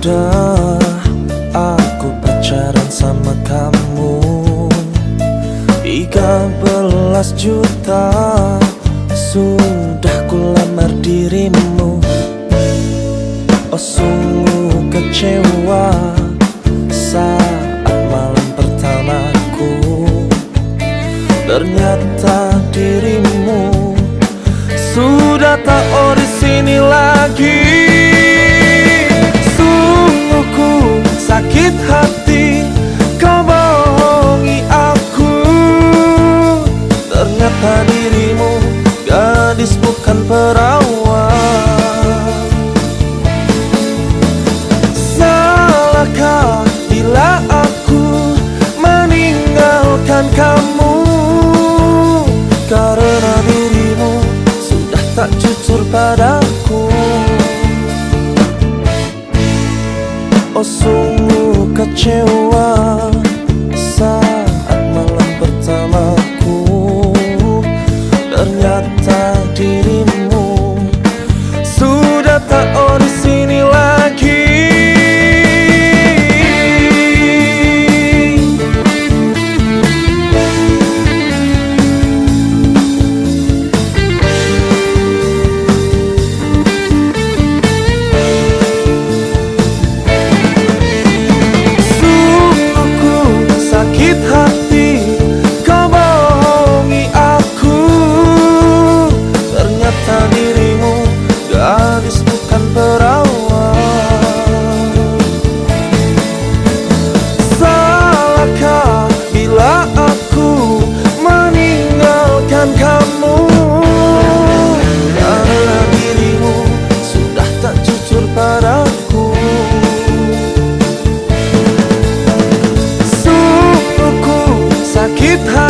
sudah aku pacaran sama kamu. 13 juta sudah ku lamar dirimu. Oh sungguh kecewa saat malam pertamaku. Ternyata dirimu sudah tak di sini lagi meninggalkan kamu Karena dirimu sudah tak jujur padaku. Oh sungguh kecewa kamu. Karena dirimu sudah tak jujur padaku. Sungguh sakit hati